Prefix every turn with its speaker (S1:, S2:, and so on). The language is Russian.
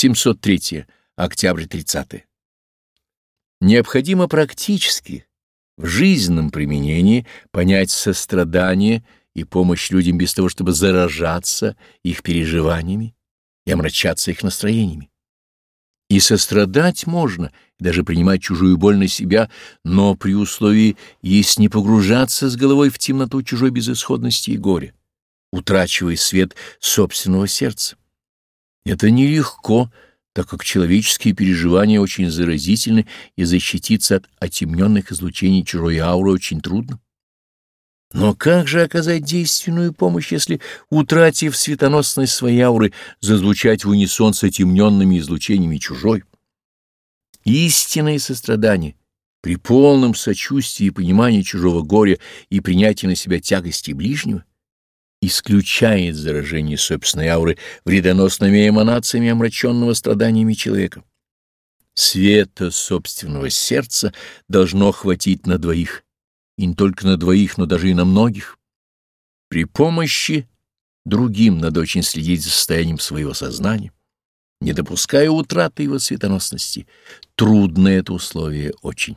S1: 703. Октябрь 30. Необходимо практически, в жизненном применении, понять сострадание и помощь людям без того, чтобы заражаться их переживаниями и омрачаться их настроениями. И сострадать можно, даже принимать чужую боль на себя, но при условии, если не погружаться с головой в темноту чужой безысходности и горя, утрачивая свет собственного сердца. Это нелегко, так как человеческие переживания очень заразительны, и защититься от отемненных излучений чужой ауры очень трудно. Но как же оказать действенную помощь, если, утратив светоносность своей ауры, зазвучать в унисон с отемненными излучениями чужой? Истинное сострадание при полном сочувствии и понимании чужого горя и принятии на себя тягости ближнего исключает заражение собственной ауры вредоносными эманациями омраченного страданиями человека. Света собственного сердца должно хватить на двоих — и не только на двоих, но даже и на многих. При помощи другим надо очень следить за состоянием своего сознания, не допуская утраты его светоносности. Трудно это условие очень.